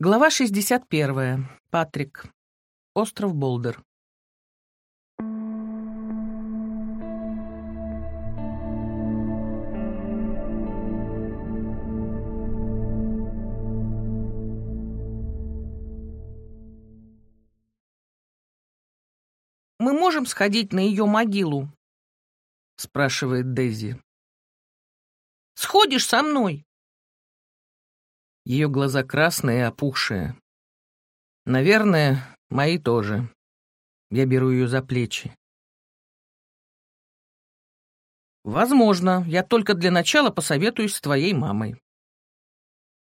Глава 61. Патрик. Остров Болдер. «Мы можем сходить на ее могилу?» — спрашивает Дейзи. «Сходишь со мной?» Ее глаза красные опухшие. Наверное, мои тоже. Я беру ее за плечи. Возможно, я только для начала посоветуюсь с твоей мамой.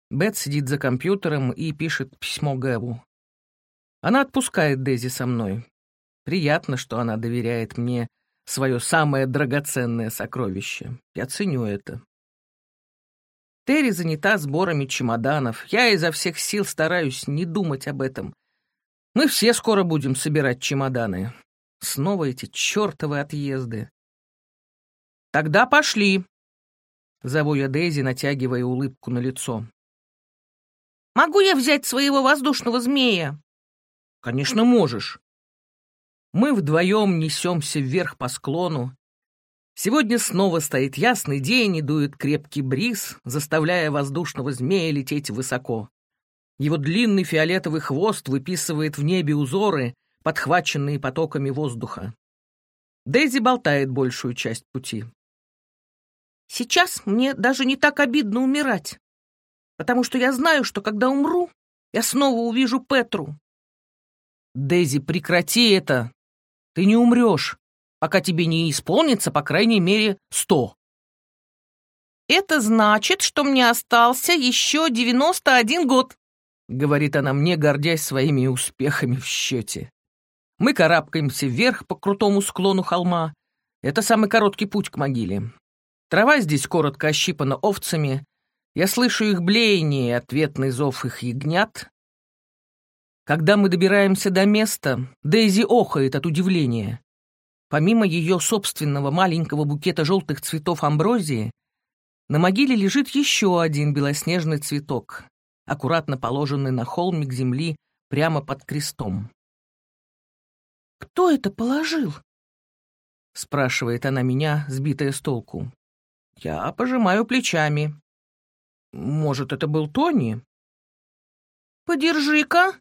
Бет сидит за компьютером и пишет письмо Гэву. Она отпускает Дейзи со мной. Приятно, что она доверяет мне свое самое драгоценное сокровище. Я ценю это. Терри занята сборами чемоданов. Я изо всех сил стараюсь не думать об этом. Мы все скоро будем собирать чемоданы. Снова эти чертовы отъезды. Тогда пошли. Зову я Дейзи, натягивая улыбку на лицо. Могу я взять своего воздушного змея? Конечно, можешь. Мы вдвоем несемся вверх по склону, Сегодня снова стоит ясный день и дует крепкий бриз, заставляя воздушного змея лететь высоко. Его длинный фиолетовый хвост выписывает в небе узоры, подхваченные потоками воздуха. Дейзи болтает большую часть пути. «Сейчас мне даже не так обидно умирать, потому что я знаю, что когда умру, я снова увижу Петру». «Дейзи, прекрати это! Ты не умрешь!» Пока тебе не исполнится, по крайней мере, сто. «Это значит, что мне остался еще девяносто один год», — говорит она мне, гордясь своими успехами в счете. Мы карабкаемся вверх по крутому склону холма. Это самый короткий путь к могиле. Трава здесь коротко ощипана овцами. Я слышу их блеяние и ответный зов их ягнят. Когда мы добираемся до места, Дейзи охает от удивления. Помимо ее собственного маленького букета желтых цветов амброзии, на могиле лежит еще один белоснежный цветок, аккуратно положенный на холмик земли прямо под крестом. «Кто это положил?» — спрашивает она меня, сбитая с толку. Я пожимаю плечами. «Может, это был Тони?» «Подержи-ка!»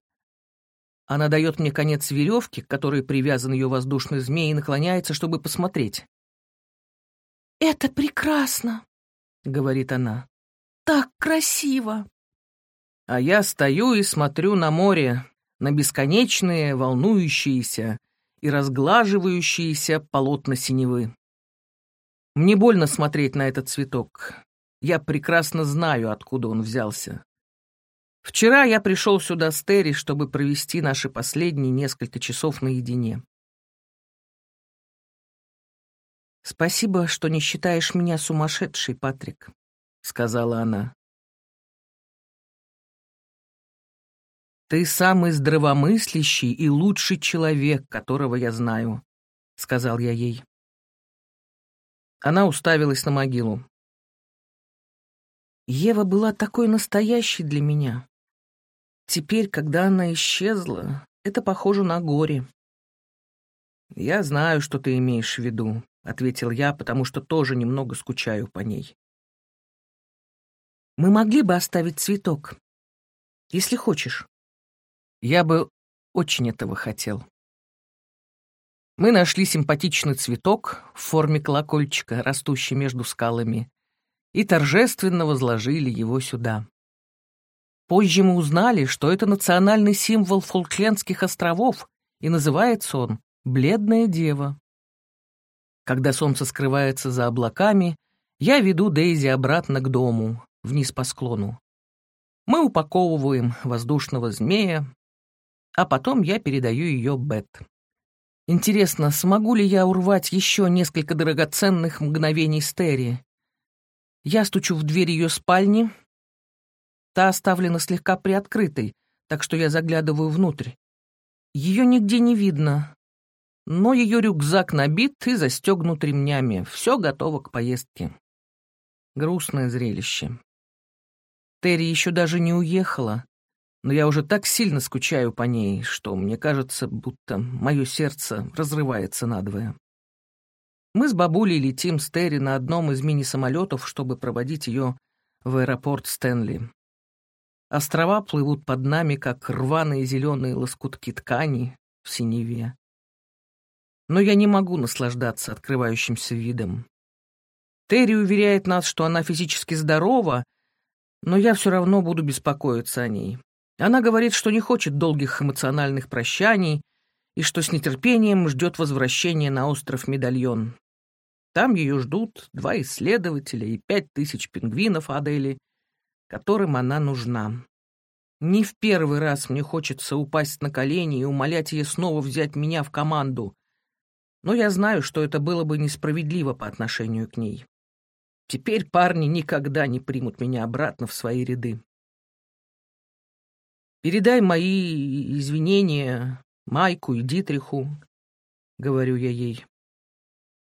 Она дает мне конец веревки, к которой привязан ее воздушный змей, и наклоняется, чтобы посмотреть. «Это прекрасно», — говорит она. «Так красиво». А я стою и смотрю на море, на бесконечные, волнующиеся и разглаживающиеся полотна синевы. Мне больно смотреть на этот цветок. Я прекрасно знаю, откуда он взялся. Вчера я пришел сюда с Терри, чтобы провести наши последние несколько часов наедине. «Спасибо, что не считаешь меня сумасшедшей, Патрик», — сказала она. «Ты самый здравомыслящий и лучший человек, которого я знаю», — сказал я ей. Она уставилась на могилу. Ева была такой настоящей для меня. Теперь, когда она исчезла, это похоже на горе. «Я знаю, что ты имеешь в виду», — ответил я, потому что тоже немного скучаю по ней. «Мы могли бы оставить цветок, если хочешь». Я бы очень этого хотел. Мы нашли симпатичный цветок в форме колокольчика, растущий между скалами, и торжественно возложили его сюда. Позже мы узнали, что это национальный символ Фолклендских островов, и называется он «Бледная дева». Когда солнце скрывается за облаками, я веду Дейзи обратно к дому, вниз по склону. Мы упаковываем воздушного змея, а потом я передаю ее Бет. Интересно, смогу ли я урвать еще несколько драгоценных мгновений Стери? Я стучу в дверь ее спальни, Та оставлена слегка приоткрытой, так что я заглядываю внутрь. Ее нигде не видно, но ее рюкзак набит и застегнут ремнями. Все готово к поездке. Грустное зрелище. Терри еще даже не уехала, но я уже так сильно скучаю по ней, что мне кажется, будто мое сердце разрывается надвое. Мы с бабулей летим с Терри на одном из мини-самолетов, чтобы проводить ее в аэропорт Стэнли. Острова плывут под нами, как рваные зеленые лоскутки ткани в синеве. Но я не могу наслаждаться открывающимся видом. Терри уверяет нас, что она физически здорова, но я все равно буду беспокоиться о ней. Она говорит, что не хочет долгих эмоциональных прощаний и что с нетерпением ждет возвращения на остров Медальон. Там ее ждут два исследователя и пять тысяч пингвинов Адели, которым она нужна. Не в первый раз мне хочется упасть на колени и умолять ее снова взять меня в команду, но я знаю, что это было бы несправедливо по отношению к ней. Теперь парни никогда не примут меня обратно в свои ряды. Передай мои извинения Майку и Дитриху, — говорю я ей.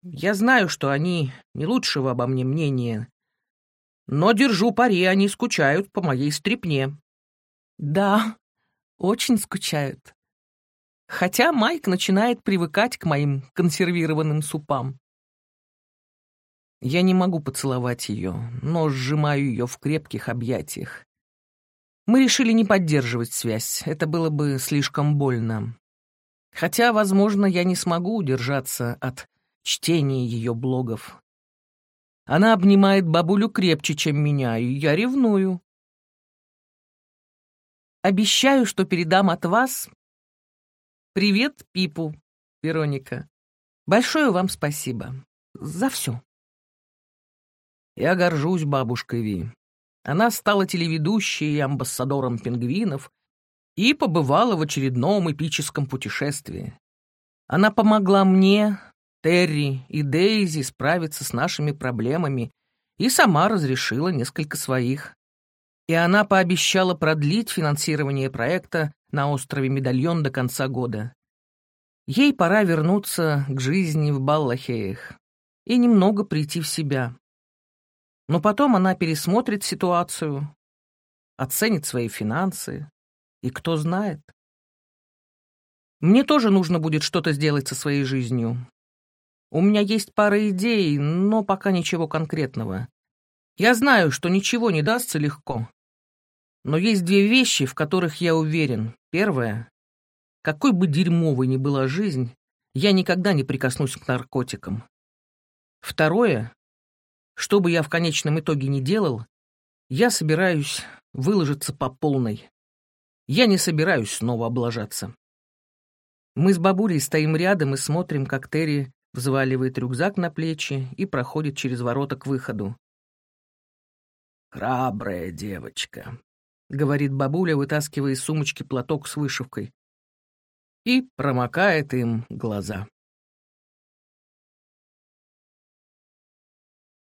Я знаю, что они не лучшего обо мне мнения, но держу пари, они скучают по моей стрипне. Да, очень скучают. Хотя Майк начинает привыкать к моим консервированным супам. Я не могу поцеловать ее, но сжимаю ее в крепких объятиях. Мы решили не поддерживать связь, это было бы слишком больно. Хотя, возможно, я не смогу удержаться от чтения ее блогов. Она обнимает бабулю крепче, чем меня, и я ревную. Обещаю, что передам от вас привет Пипу, Вероника. Большое вам спасибо за все. Я горжусь бабушкой Ви. Она стала телеведущей и амбассадором пингвинов и побывала в очередном эпическом путешествии. Она помогла мне, Терри и Дейзи справиться с нашими проблемами и сама разрешила несколько своих. И она пообещала продлить финансирование проекта на острове Медальон до конца года. Ей пора вернуться к жизни в Баллахеях и немного прийти в себя. Но потом она пересмотрит ситуацию, оценит свои финансы, и кто знает. Мне тоже нужно будет что-то сделать со своей жизнью. У меня есть пара идей, но пока ничего конкретного. Я знаю, что ничего не дастся легко. Но есть две вещи, в которых я уверен. Первое. Какой бы дерьмовой ни была жизнь, я никогда не прикоснусь к наркотикам. Второе. Что бы я в конечном итоге ни делал, я собираюсь выложиться по полной. Я не собираюсь снова облажаться. Мы с бабулей стоим рядом и смотрим, как Терри взваливает рюкзак на плечи и проходит через ворота к выходу. «Храбрая девочка», — говорит бабуля, вытаскивая из сумочки платок с вышивкой. И промокает им глаза.